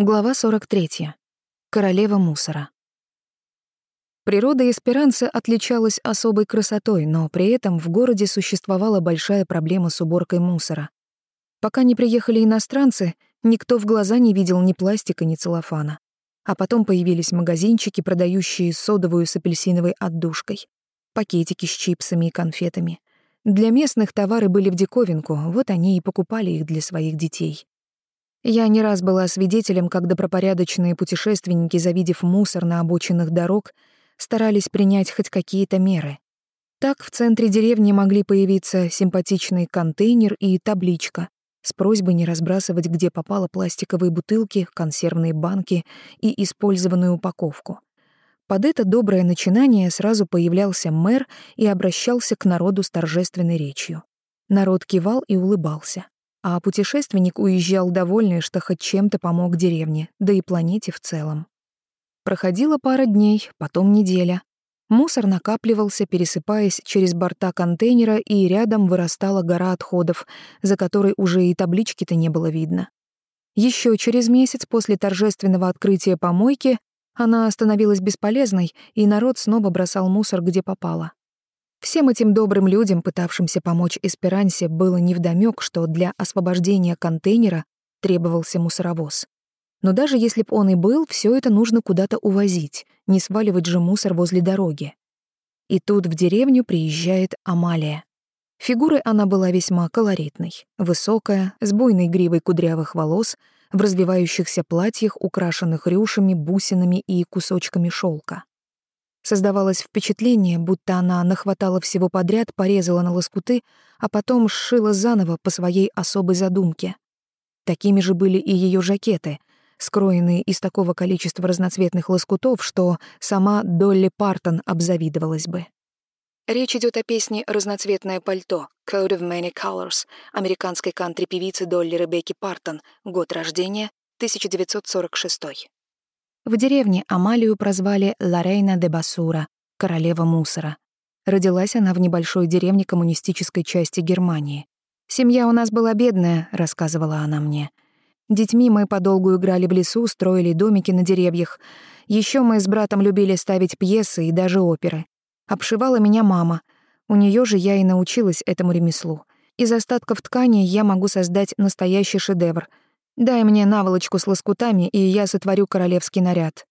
Глава 43. Королева мусора. Природа Эсперанца отличалась особой красотой, но при этом в городе существовала большая проблема с уборкой мусора. Пока не приехали иностранцы, никто в глаза не видел ни пластика, ни целлофана. А потом появились магазинчики, продающие содовую с апельсиновой отдушкой, пакетики с чипсами и конфетами. Для местных товары были в диковинку, вот они и покупали их для своих детей. Я не раз была свидетелем, как добропорядочные путешественники, завидев мусор на обочинах дорог, старались принять хоть какие-то меры. Так в центре деревни могли появиться симпатичный контейнер и табличка с просьбой не разбрасывать где попало пластиковые бутылки, консервные банки и использованную упаковку. Под это доброе начинание сразу появлялся мэр и обращался к народу с торжественной речью. Народ кивал и улыбался а путешественник уезжал довольный, что хоть чем-то помог деревне, да и планете в целом. Проходила пара дней, потом неделя. Мусор накапливался, пересыпаясь через борта контейнера, и рядом вырастала гора отходов, за которой уже и таблички-то не было видно. Еще через месяц после торжественного открытия помойки она становилась бесполезной, и народ снова бросал мусор где попало. Всем этим добрым людям, пытавшимся помочь Эсперансе, было невдомёк, что для освобождения контейнера требовался мусоровоз. Но даже если б он и был, все это нужно куда-то увозить, не сваливать же мусор возле дороги. И тут в деревню приезжает Амалия. Фигурой она была весьма колоритной, высокая, с буйной гривой кудрявых волос, в развивающихся платьях, украшенных рюшами, бусинами и кусочками шелка. Создавалось впечатление, будто она нахватала всего подряд, порезала на лоскуты, а потом сшила заново по своей особой задумке. Такими же были и ее жакеты, скроенные из такого количества разноцветных лоскутов, что сама Долли Партон обзавидовалась бы. Речь идет о песне «Разноцветное пальто» «Code of Many Colors» американской кантри-певицы Долли Ребекки Партон, год рождения 1946. В деревне Амалию прозвали Лорейна де Басура, королева мусора. Родилась она в небольшой деревне коммунистической части Германии. «Семья у нас была бедная», — рассказывала она мне. «Детьми мы подолгу играли в лесу, строили домики на деревьях. Еще мы с братом любили ставить пьесы и даже оперы. Обшивала меня мама. У нее же я и научилась этому ремеслу. Из остатков ткани я могу создать настоящий шедевр — Дай мне наволочку с лоскутами, и я сотворю королевский наряд».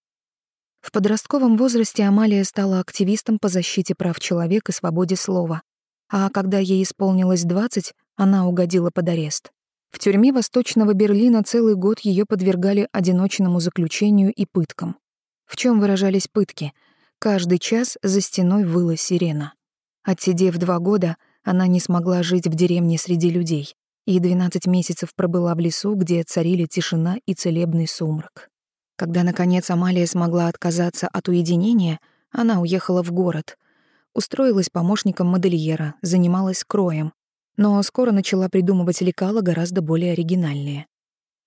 В подростковом возрасте Амалия стала активистом по защите прав человека и свободе слова. А когда ей исполнилось 20, она угодила под арест. В тюрьме Восточного Берлина целый год ее подвергали одиночному заключению и пыткам. В чем выражались пытки? Каждый час за стеной выла сирена. Отсидев два года, она не смогла жить в деревне среди людей и 12 месяцев пробыла в лесу, где царили тишина и целебный сумрак. Когда, наконец, Амалия смогла отказаться от уединения, она уехала в город. Устроилась помощником модельера, занималась кроем, но скоро начала придумывать лекала гораздо более оригинальные.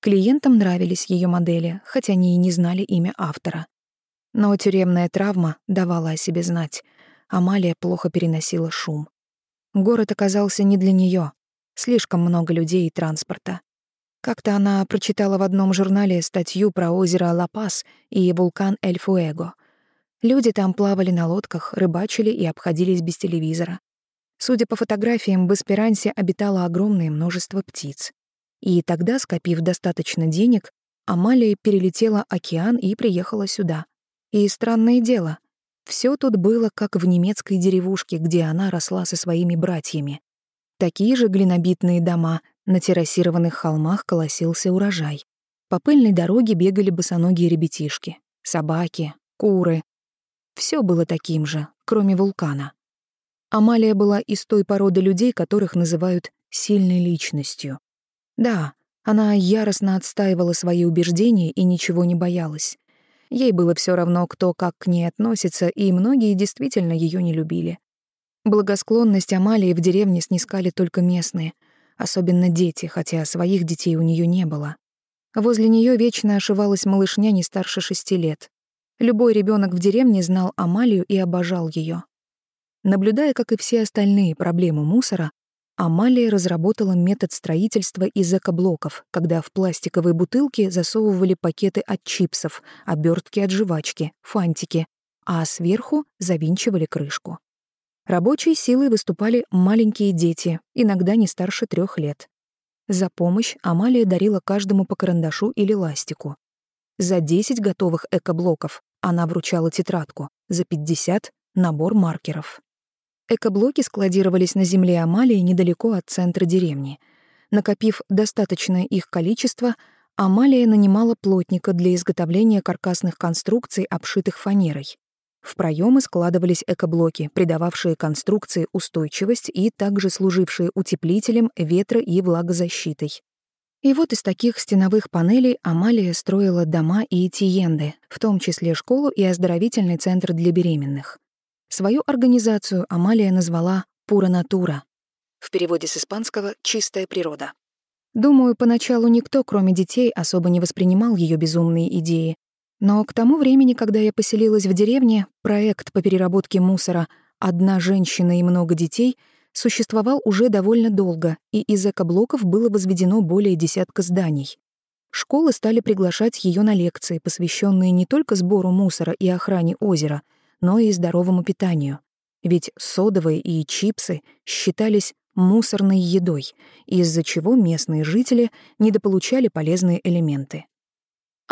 Клиентам нравились ее модели, хотя они и не знали имя автора. Но тюремная травма давала о себе знать. Амалия плохо переносила шум. Город оказался не для нее. Слишком много людей и транспорта. Как-то она прочитала в одном журнале статью про озеро Ла-Пас и вулкан Эль-Фуэго. Люди там плавали на лодках, рыбачили и обходились без телевизора. Судя по фотографиям, в Эсперансе обитало огромное множество птиц. И тогда, скопив достаточно денег, Амалия перелетела океан и приехала сюда. И странное дело, все тут было как в немецкой деревушке, где она росла со своими братьями. Такие же глинобитные дома, на террасированных холмах колосился урожай. По пыльной дороге бегали босоногие ребятишки, собаки, куры. Все было таким же, кроме вулкана. Амалия была из той породы людей, которых называют сильной личностью. Да, она яростно отстаивала свои убеждения и ничего не боялась. Ей было все равно, кто как к ней относится, и многие действительно ее не любили. Благосклонность Амалии в деревне снискали только местные, особенно дети, хотя своих детей у нее не было. Возле нее вечно ошивалась малышня не старше шести лет. Любой ребенок в деревне знал Амалию и обожал ее. Наблюдая, как и все остальные, проблему мусора, Амалия разработала метод строительства из экоблоков, когда в пластиковые бутылки засовывали пакеты от чипсов, обертки от жвачки, фантики, а сверху завинчивали крышку. Рабочей силой выступали маленькие дети, иногда не старше трех лет. За помощь Амалия дарила каждому по карандашу или ластику. За 10 готовых экоблоков она вручала тетрадку, за 50 — набор маркеров. Экоблоки складировались на земле Амалии недалеко от центра деревни. Накопив достаточное их количество, Амалия нанимала плотника для изготовления каркасных конструкций, обшитых фанерой. В проемы складывались экоблоки, придававшие конструкции устойчивость и также служившие утеплителем, ветро- и влагозащитой. И вот из таких стеновых панелей Амалия строила дома и тиенды, в том числе школу и оздоровительный центр для беременных. Свою организацию Амалия назвала «Пура натура». В переводе с испанского «чистая природа». Думаю, поначалу никто, кроме детей, особо не воспринимал ее безумные идеи. Но к тому времени, когда я поселилась в деревне, проект по переработке мусора «Одна женщина и много детей» существовал уже довольно долго, и из экоблоков было возведено более десятка зданий. Школы стали приглашать ее на лекции, посвященные не только сбору мусора и охране озера — но и здоровому питанию. Ведь содовые и чипсы считались мусорной едой, из-за чего местные жители недополучали полезные элементы.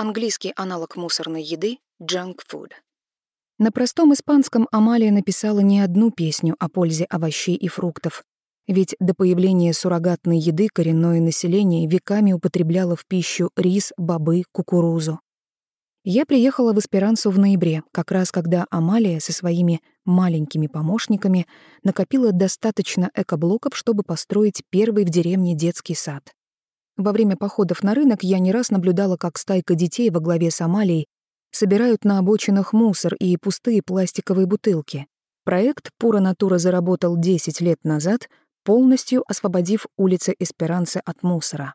Английский аналог мусорной еды — junk food. На простом испанском Амалия написала не одну песню о пользе овощей и фруктов, ведь до появления суррогатной еды коренное население веками употребляло в пищу рис, бобы, кукурузу. Я приехала в Эсперансу в ноябре, как раз когда Амалия со своими маленькими помощниками накопила достаточно экоблоков, чтобы построить первый в деревне детский сад. Во время походов на рынок я не раз наблюдала, как стайка детей во главе с Амалией собирают на обочинах мусор и пустые пластиковые бутылки. Проект «Пура Натура» заработал 10 лет назад, полностью освободив улицы Эсперанцы от мусора.